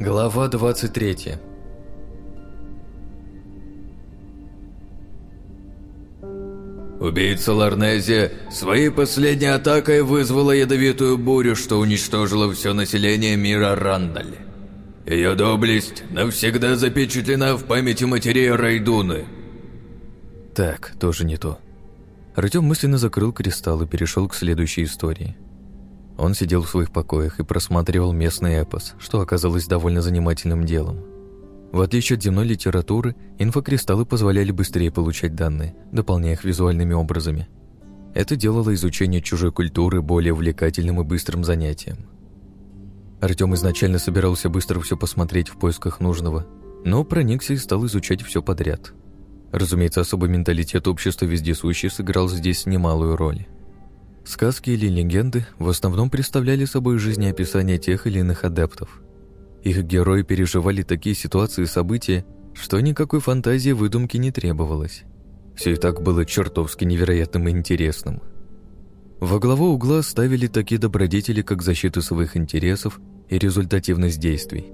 Глава 23 Убийца Ларнезия своей последней атакой вызвала ядовитую бурю, что уничтожила все население мира Рандаль. Ее доблесть навсегда запечатлена в памяти матерей Райдуны. Так, тоже не то. Артем мысленно закрыл кристалл и перешел к следующей истории. Он сидел в своих покоях и просматривал местный эпос, что оказалось довольно занимательным делом. В отличие от земной литературы, инфокристаллы позволяли быстрее получать данные, дополняя их визуальными образами. Это делало изучение чужой культуры более увлекательным и быстрым занятием. Артем изначально собирался быстро все посмотреть в поисках нужного, но проникся и стал изучать все подряд. Разумеется, особый менталитет общества вездесущий сыграл здесь немалую роль. Сказки или легенды в основном представляли собой жизнеописание тех или иных адептов – их герои переживали такие ситуации и события, что никакой фантазии выдумки не требовалось. Все и так было чертовски невероятным и интересным. Во главу угла ставили такие добродетели, как защита своих интересов и результативность действий.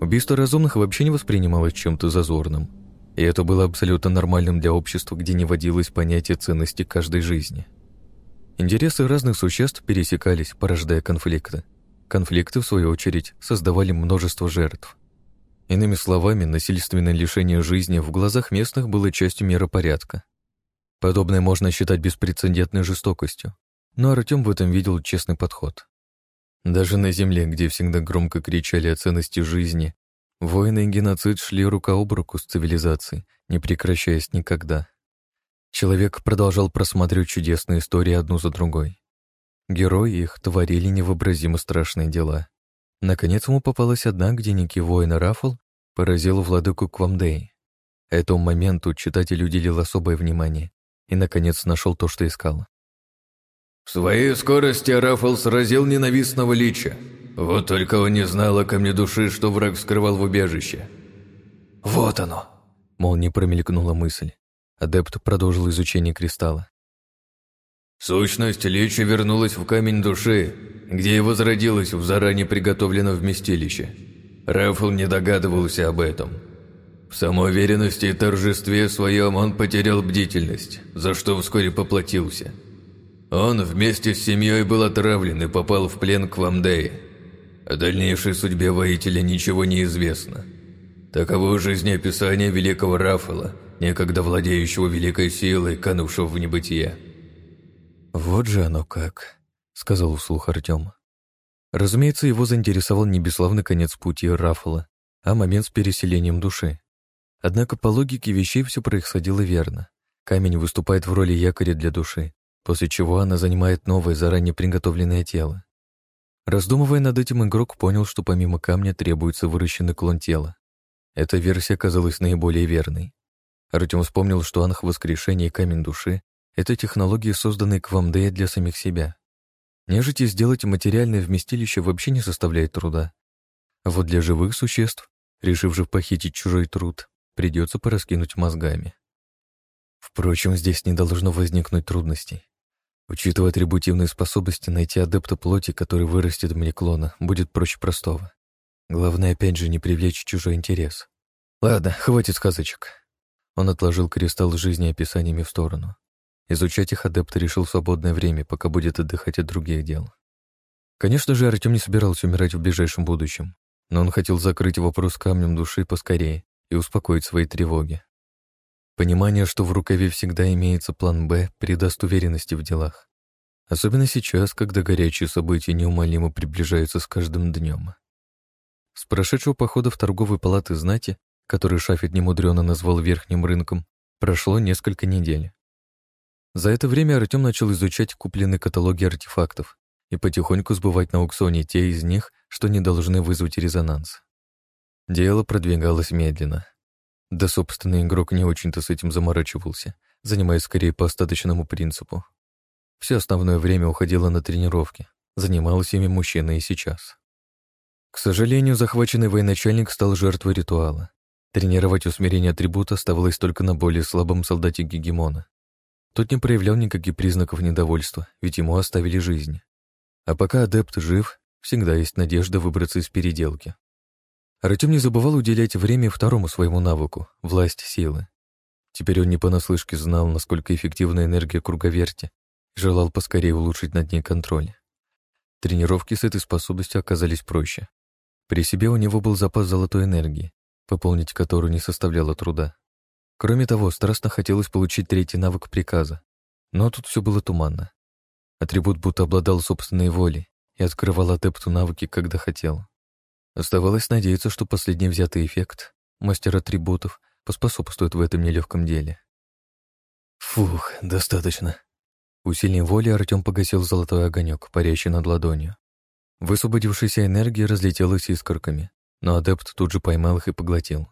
Убийство разумных вообще не воспринималось чем-то зазорным, и это было абсолютно нормальным для общества, где не водилось понятие ценности каждой жизни. Интересы разных существ пересекались, порождая конфликты. Конфликты, в свою очередь, создавали множество жертв. Иными словами, насильственное лишение жизни в глазах местных было частью миропорядка. Подобное можно считать беспрецедентной жестокостью, но Артем в этом видел честный подход. Даже на земле, где всегда громко кричали о ценности жизни, войны и геноцид шли рука об руку с цивилизацией, не прекращаясь никогда. Человек продолжал просматривать чудесные истории одну за другой. Герои их творили невообразимо страшные дела. Наконец ему попалась одна, где некий воин Рафл поразил владыку Квамдей. Этому моменту читатель уделил особое внимание и, наконец, нашел то, что искал. В своей скорости Рафл сразил ненавистного лича. Вот только он не знал о камне души, что враг скрывал в убежище. «Вот оно!» — мол, не промелькнула мысль. Адепт продолжил изучение кристалла. Сущность Лича вернулась в камень души, где и возродилась в заранее приготовленном вместилище. Рафл не догадывался об этом. В самоуверенности и торжестве своем он потерял бдительность, за что вскоре поплатился. Он вместе с семьей был отравлен и попал в плен к Вамдее. О дальнейшей судьбе воителя ничего не известно. Таково жизнеописание великого Рафала, некогда владеющего великой силой, канувшего в небытие. «Вот же оно как», — сказал вслух Артем. Разумеется, его заинтересовал не бесславный конец пути Рафала, а момент с переселением души. Однако по логике вещей все происходило верно. Камень выступает в роли якоря для души, после чего она занимает новое, заранее приготовленное тело. Раздумывая над этим, игрок понял, что помимо камня требуется выращенный клон тела. Эта версия казалась наиболее верной. Артем вспомнил, что анх воскрешения и камень души это технологии, созданные Квамдея для самих себя. Нежить и сделать материальное вместилище вообще не составляет труда. А вот для живых существ, решивших похитить чужой труд, придется пораскинуть мозгами. Впрочем, здесь не должно возникнуть трудностей. Учитывая атрибутивные способности, найти адепта плоти, который вырастет мне клона, будет проще простого. Главное, опять же, не привлечь чужой интерес. Ладно, хватит сказочек. Он отложил кристалл с жизнеописаниями в сторону. Изучать их адепт решил в свободное время, пока будет отдыхать от других дел. Конечно же, Артем не собирался умирать в ближайшем будущем, но он хотел закрыть вопрос камнем души поскорее и успокоить свои тревоги. Понимание, что в рукаве всегда имеется план «Б», придаст уверенности в делах. Особенно сейчас, когда горячие события неумолимо приближаются с каждым днем. С прошедшего похода в торговые палаты знати, который Шафет немудрено назвал верхним рынком, прошло несколько недель. За это время Артем начал изучать купленные каталоги артефактов и потихоньку сбывать на аукционе те из них, что не должны вызвать резонанс. Дело продвигалось медленно. Да, собственно, игрок не очень-то с этим заморачивался, занимаясь скорее по остаточному принципу. Все основное время уходило на тренировки, занимался ими мужчина и сейчас. К сожалению, захваченный военачальник стал жертвой ритуала. Тренировать усмирение атрибута оставалось только на более слабом солдате Гегемона. Тот не проявлял никаких признаков недовольства, ведь ему оставили жизнь. А пока адепт жив, всегда есть надежда выбраться из переделки. Артем не забывал уделять время второму своему навыку — власть силы. Теперь он не понаслышке знал, насколько эффективна энергия круговерти, и желал поскорее улучшить над ней контроль. Тренировки с этой способностью оказались проще. При себе у него был запас золотой энергии, пополнить которую не составляло труда. Кроме того, страстно хотелось получить третий навык приказа, но тут все было туманно. Атрибут будто обладал собственной волей и открывал адепту навыки, когда хотел. Оставалось надеяться, что последний взятый эффект, мастер атрибутов, поспособствует в этом нелегком деле. Фух, достаточно. Усилием воли Артем погасил золотой огонек, парящий над ладонью. Высвободившаяся энергия разлетелась искорками, но адепт тут же поймал их и поглотил.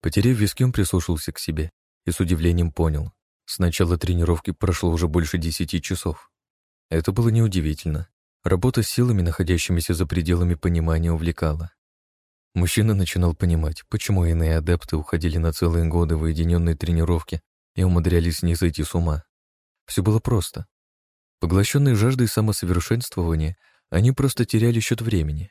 Потеряв виски, он прислушался к себе и с удивлением понял. С начала тренировки прошло уже больше десяти часов. Это было неудивительно. Работа с силами, находящимися за пределами понимания, увлекала. Мужчина начинал понимать, почему иные адепты уходили на целые годы в уединенные тренировки и умудрялись не зайти с ума. Все было просто. Поглощенные жаждой самосовершенствования, они просто теряли счет времени.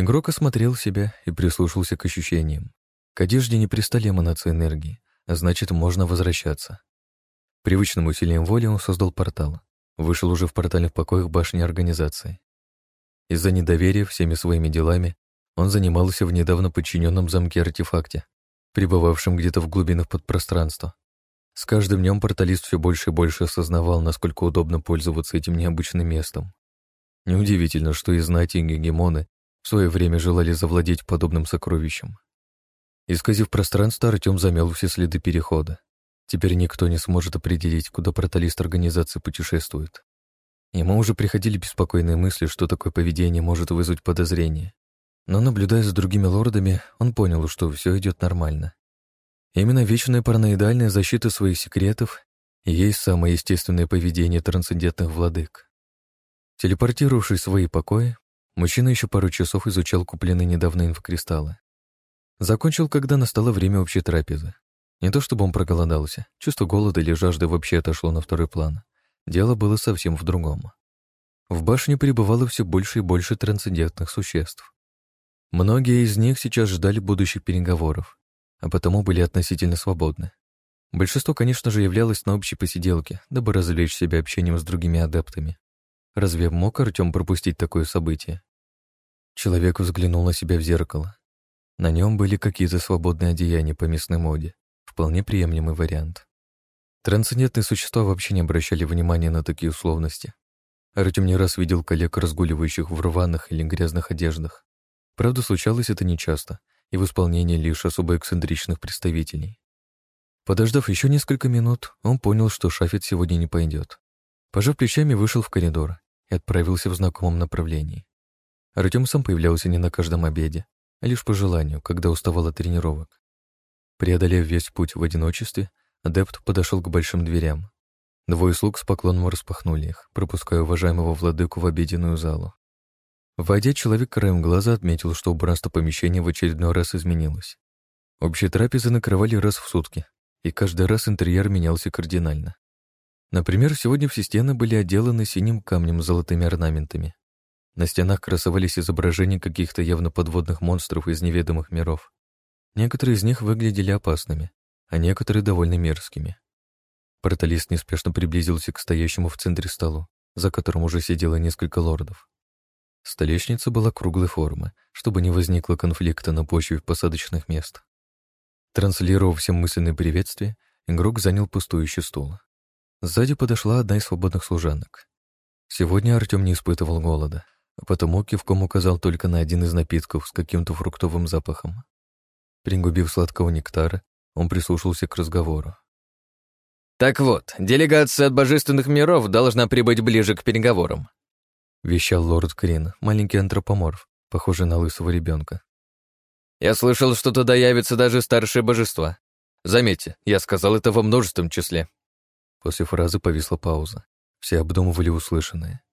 Игрок осмотрел себя и прислушался к ощущениям. К одежде не пристали эманации энергии, а значит, можно возвращаться. Привычным усилием воли он создал портал. Вышел уже в портальных покоях башни организации. Из-за недоверия всеми своими делами он занимался в недавно подчиненном замке артефакте, пребывавшем где-то в глубинах подпространства. С каждым днем порталист все больше и больше осознавал, насколько удобно пользоваться этим необычным местом. Неудивительно, что и знати, и гегемоны свое время желали завладеть подобным сокровищем. Исказив пространство, Артем замел все следы перехода. Теперь никто не сможет определить, куда порталист организации путешествует. Ему уже приходили беспокойные мысли, что такое поведение может вызвать подозрение. Но, наблюдая за другими лордами, он понял, что все идет нормально. Именно вечная параноидальная защита своих секретов и есть самое естественное поведение трансцендентных владык. Телепортировавшись в свои покои, мужчина еще пару часов изучал купленные недавно инфокристаллы. Закончил, когда настало время общей трапезы. Не то чтобы он проголодался, чувство голода или жажды вообще отошло на второй план. Дело было совсем в другом. В башне пребывало все больше и больше трансцендентных существ. Многие из них сейчас ждали будущих переговоров, а потому были относительно свободны. Большинство, конечно же, являлось на общей посиделке, дабы развлечь себя общением с другими адептами. Разве мог Артем пропустить такое событие? Человек взглянул на себя в зеркало. На нем были какие-то свободные одеяния по местной моде. Вполне приемлемый вариант. Трансцендентные существа вообще не обращали внимания на такие условности. Артем не раз видел коллег, разгуливающих в рваных или грязных одеждах. Правда, случалось это нечасто, и в исполнении лишь особо эксцентричных представителей. Подождав еще несколько минут, он понял, что Шафет сегодня не пойдет. Пожав плечами, вышел в коридор и отправился в знакомом направлении. Артем сам появлялся не на каждом обеде, а лишь по желанию, когда уставал от тренировок. Преодолев весь путь в одиночестве, адепт подошел к большим дверям. Двое слуг с поклоном распахнули их, пропуская уважаемого владыку в обеденную залу. Войдя, человек краем глаза отметил, что убранство помещения в очередной раз изменилось. Общие трапезы накрывали раз в сутки, и каждый раз интерьер менялся кардинально. Например, сегодня все стены были отделаны синим камнем с золотыми орнаментами. На стенах красовались изображения каких-то явно подводных монстров из неведомых миров. Некоторые из них выглядели опасными, а некоторые довольно мерзкими. Порталист неспешно приблизился к стоящему в центре столу, за которым уже сидело несколько лордов. Столешница была круглой формы, чтобы не возникло конфликта на почве посадочных мест. Транслировав всем мысленные приветствия, игрок занял пустующий стул. Сзади подошла одна из свободных служанок. Сегодня Артем не испытывал голода, а потому кивком указал только на один из напитков с каким-то фруктовым запахом. Пригубив сладкого нектара, он прислушался к разговору. «Так вот, делегация от божественных миров должна прибыть ближе к переговорам. — вещал лорд Крин, маленький антропоморф, похожий на лысого ребенка. «Я слышал, что туда явятся даже старшие божества. Заметьте, я сказал это во множественном числе». После фразы повисла пауза. Все обдумывали услышанное.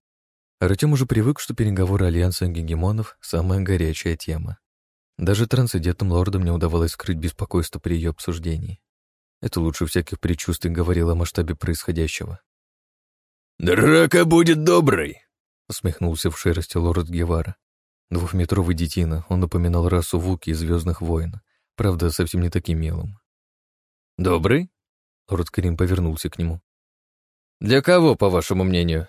Артем уже привык, что переговоры Альянса Гегемонов — самая горячая тема. Даже трансцендентным лордам не удавалось скрыть беспокойство при ее обсуждении. Это лучше всяких предчувствий говорило о масштабе происходящего. «Драка будет доброй!» — усмехнулся в шерости лорд Гевара. Двухметровый детина, он напоминал расу Вуки из «Звездных войн», правда, совсем не таким милым. «Добрый?» Лорд Карим повернулся к нему. «Для кого, по вашему мнению?»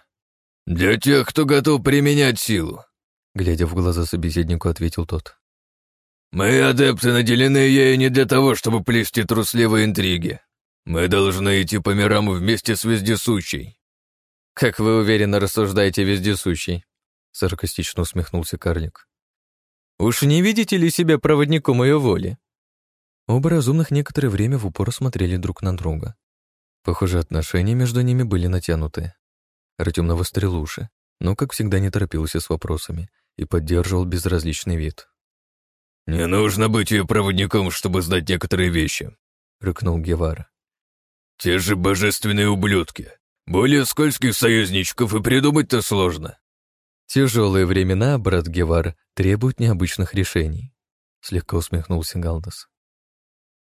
«Для тех, кто готов применять силу», — глядя в глаза собеседнику, ответил тот. «Мы, адепты, наделены ею не для того, чтобы плести трусливые интриги. Мы должны идти по мирам вместе с Вездесущей». «Как вы уверенно рассуждаете, Вездесущий?» — саркастично усмехнулся карлик. «Уж не видите ли себя проводником ее воли?» Оба разумных некоторое время в упор смотрели друг на друга. Похоже, отношения между ними были натянуты. Артем навострил уши, но, как всегда, не торопился с вопросами и поддерживал безразличный вид. «Не нужно быть ее проводником, чтобы знать некоторые вещи», — рыкнул Гевара. «Те же божественные ублюдки. Более скользких союзничков и придумать-то сложно». «Тяжелые времена, брат Гевар, требуют необычных решений», — слегка усмехнулся Галдас.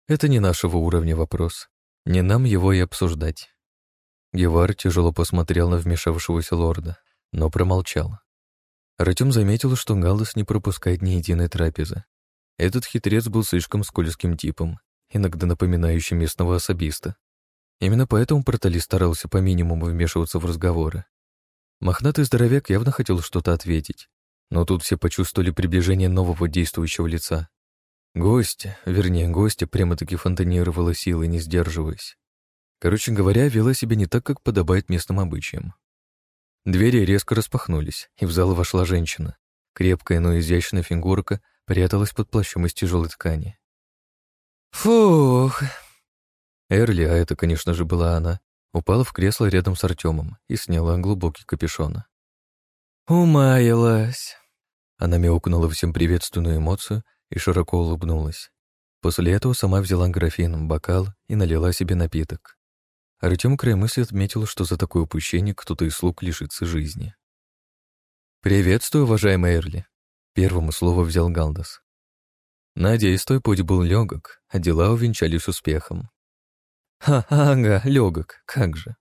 «Это не нашего уровня вопрос. Не нам его и обсуждать». Гевар тяжело посмотрел на вмешавшегося лорда, но промолчал. Артем заметил, что Галдас не пропускает ни единой трапезы. Этот хитрец был слишком скользким типом, иногда напоминающим местного особиста. Именно поэтому Портали старался по минимуму вмешиваться в разговоры. Мохнатый здоровяк явно хотел что-то ответить, но тут все почувствовали приближение нового действующего лица. Гостья, вернее, гостья прямо-таки фонтанировала силой, не сдерживаясь. Короче говоря, вела себя не так, как подобает местным обычаям. Двери резко распахнулись, и в зал вошла женщина. Крепкая, но изящная фигурка пряталась под плащом из тяжелой ткани. «Фух!» Эрли, а это, конечно же, была она, упала в кресло рядом с Артемом и сняла глубокий капюшон. «Умаялась!» Она мяукнула всем приветственную эмоцию и широко улыбнулась. После этого сама взяла графин, бокал и налила себе напиток. Артем край мысли отметил, что за такое упущение кто-то из слуг лишится жизни. «Приветствую, уважаемый Эрли!» Первому слово взял Галдас. Надеюсь, той путь был легок, а дела увенчались успехом. «Ха, ага, легок, как же!»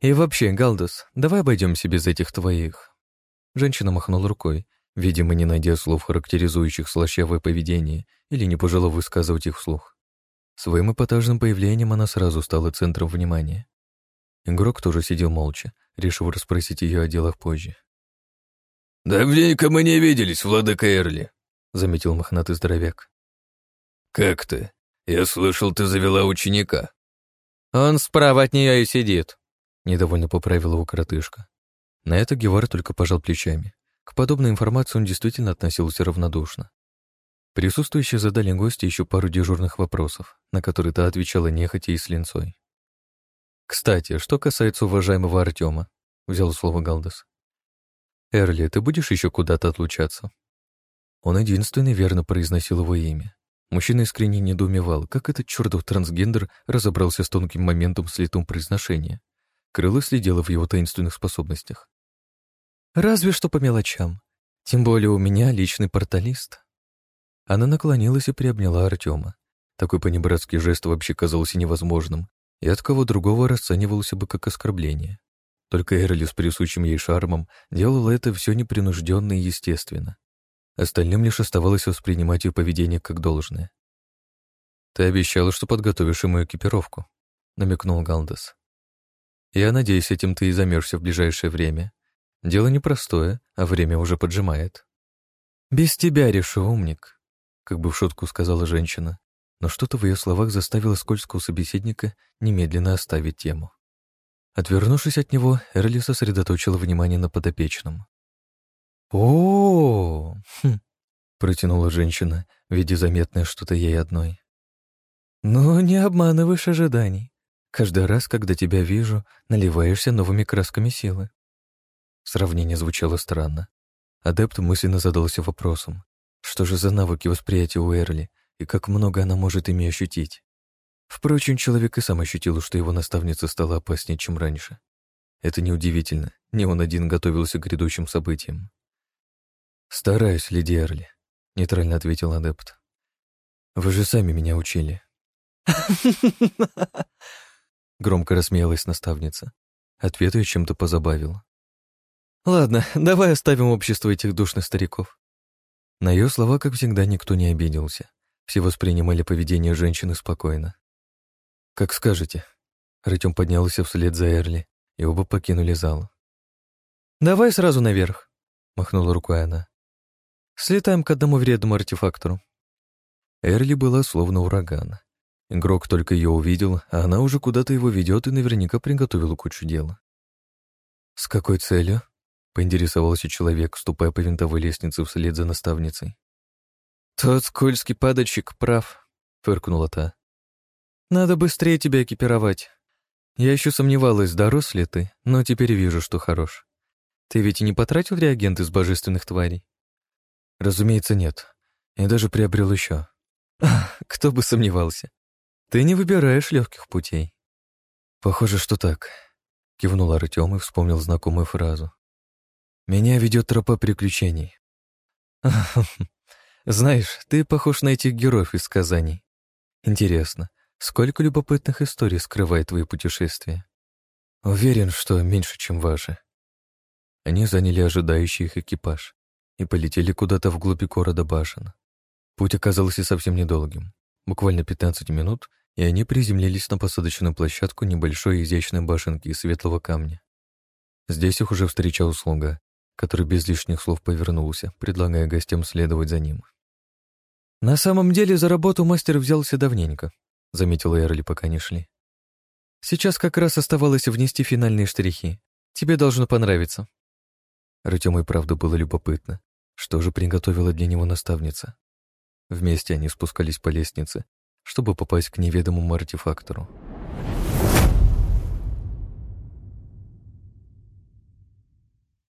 «И вообще, Галдас, давай обойдемся без этих твоих...» Женщина махнула рукой, видимо, не найдя слов, характеризующих слащавое поведение, или не пожелав высказывать их вслух. Своим эпатажным появлением она сразу стала центром внимания. Игрок тоже сидел молча, решив расспросить ее о делах позже. «Давненько мы не виделись, владыка Эрли», — заметил мохнатый здоровяк. «Как ты? Я слышал, ты завела ученика». «Он справа от нее и сидит», — недовольно поправила его коротышка. На это Гевар только пожал плечами. К подобной информации он действительно относился равнодушно. Присутствующие задали гости еще пару дежурных вопросов, на которые та отвечала нехотя и с линцой. «Кстати, что касается уважаемого Артема», — взял слово Галдас. «Эрли, ты будешь еще куда-то отлучаться?» Он единственный верно произносил его имя. Мужчина искренне недоумевал, как этот чертов трансгендер разобрался с тонким моментом слитом произношения. Крыло следило в его таинственных способностях. «Разве что по мелочам. Тем более у меня личный порталист». Она наклонилась и приобняла Артема. Такой понебратский жест вообще казался невозможным, и от кого другого расценивался бы как оскорбление. Только Эрли с присущим ей шармом делала это все непринужденно и естественно. Остальным лишь оставалось воспринимать ее поведение как должное. «Ты обещала, что подготовишь ему экипировку», — намекнул Галдас. «Я надеюсь, этим ты и замерзся в ближайшее время. Дело непростое, а время уже поджимает». «Без тебя решу, умник», — как бы в шутку сказала женщина, но что-то в ее словах заставило скользкого собеседника немедленно оставить тему. Отвернувшись от него, Эрли сосредоточила внимание на подопечном. о, хм, протянула женщина, видя заметное что-то ей одной. «Ну, не обманываешь ожиданий. Каждый раз, когда тебя вижу, наливаешься новыми красками силы». Сравнение звучало странно. Адепт мысленно задался вопросом, что же за навыки восприятия у Эрли и как много она может ими ощутить. Впрочем, человек и сам ощутил, что его наставница стала опаснее, чем раньше. Это неудивительно, не он один готовился к грядущим событиям. «Стараюсь, леди Эрли», — нейтрально ответил адепт. «Вы же сами меня учили». Громко рассмеялась наставница. Ответ ее чем-то позабавил. «Ладно, давай оставим общество этих душных стариков. На ее слова, как всегда, никто не обиделся. Все воспринимали поведение женщины спокойно. «Как скажете». Артем поднялся вслед за Эрли, и оба покинули зал. «Давай сразу наверх», — махнула рукой она. «Слетаем к одному вредному артефактору». Эрли была словно ураган. Игрок только ее увидел, а она уже куда-то его ведет и наверняка приготовила кучу дела. «С какой целью?» — поинтересовался человек, ступая по винтовой лестнице вслед за наставницей. «Тот скользкий падальщик прав», — фыркнула та. «Надо быстрее тебя экипировать. Я еще сомневалась, дорос ли ты, но теперь вижу, что хорош. Ты ведь и не потратил реагент из божественных тварей?» «Разумеется, нет. Я даже приобрел еще». «Кто бы сомневался. Ты не выбираешь легких путей». «Похоже, что так», — кивнул Артем и вспомнил знакомую фразу. «Меня ведет тропа приключений». «Знаешь, ты похож на этих героев из сказаний. Интересно, сколько любопытных историй скрывает твои путешествия? Уверен, что меньше, чем ваши». Они заняли ожидающий их экипаж и полетели куда-то вглубь города башен. Путь оказался совсем недолгим. Буквально 15 минут, и они приземлились на посадочную площадку небольшой изящной башенки из светлого камня. Здесь их уже встречал слуга, который без лишних слов повернулся, предлагая гостям следовать за ним. «На самом деле за работу мастер взялся давненько», — заметила Эрли, пока не шли. «Сейчас как раз оставалось внести финальные штрихи. Тебе должно понравиться». Артему и правда было любопытно, что же приготовила для него наставница. Вместе они спускались по лестнице, чтобы попасть к неведомому артефактору.